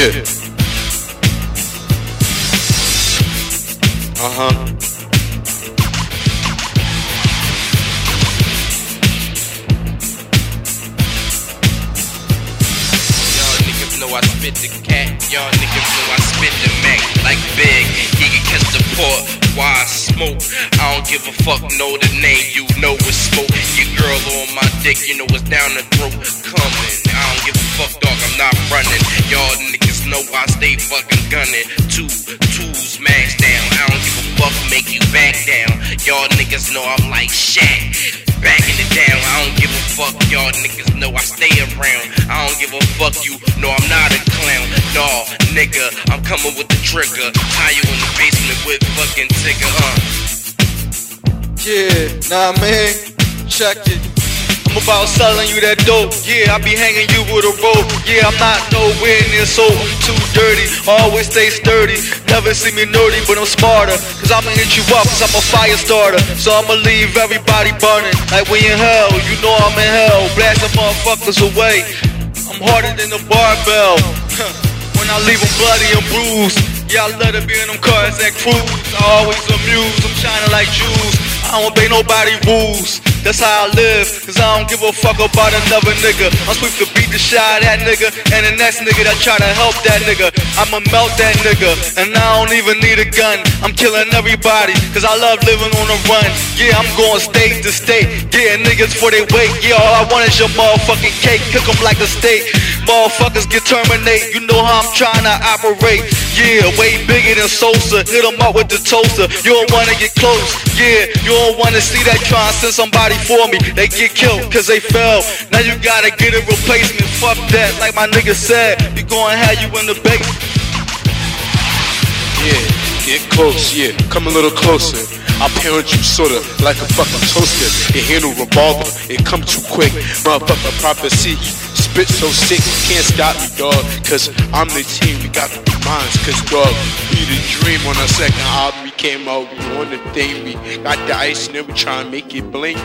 Yeah. Uh huh. Y'all niggas know I spit the cat. Y'all niggas know I spit the Mac. Like big, he can catch the port. Why I smoke? I don't give a fuck. Know the name, you know it's smoke. Your girl on my dick, you know it's down the throat. Coming. I don't give a fuck, dog. I'm not running. Y'all niggas know I stay fucking gunning. Two twos, max down. I don't give a fuck. Make you back down. Y'all niggas know I'm like Shaq. Backing it down, I don't give a fuck. Y'all niggas know I stay around. I don't give a fuck. You know I'm not a clown. No, nigga, I'm coming with the trigger. Tie you in the basement with fucking Tigger, uh. Yeah, nah man, check it. I'm about selling you that dope. Yeah, I be hanging you with a rope. Yeah, I'm not nowhere near so I'm too dirty. Always stay sturdy. Never see me nerdy, but I'm smarter. Cause I'ma hit you up, cause I'm a fire starter. So I'ma leave everybody burning. Like we in hell, you know I'm in hell. Blasting motherfuckers away. I'm harder than a barbell. when I leave them bloody and bruised. Yeah, I let it be in them cars that cruise. I always amuse, I'm shining like jewels. I don't obey nobody rules. That's how I live, cause I don't give a fuck about another nigga. I'm swift to beat the of that nigga, and the next nigga that try to help that nigga, I'ma melt that nigga, and I don't even need a gun. I'm killing everybody, cause I love living on the run. Yeah, I'm going state to state, getting niggas for they weight. Yeah, all I want is your motherfucking cake, cook 'em like a steak. Motherfuckers get terminate, you know how I'm trying to operate. Yeah, way bigger than Sosa, Hit hit 'em up with the toaster. You don't wanna get close, yeah, you don't wanna see that try and send somebody for me. They get killed cause they fell. Now you gotta get a replacement. Fuck that, like my nigga said. We gonna have you in the basement. Yeah, get close, yeah, come a little closer. I'll parent you sorta like a fucking toaster. It handle revolver, it come too quick. Motherfucker prophecy, spit so sick, you can't stop me, dog. Cause I'm the team, we got the minds. Cause dog, we the dream on our second album. We came out, we on the thing, we got the ice and then we try and make it blink.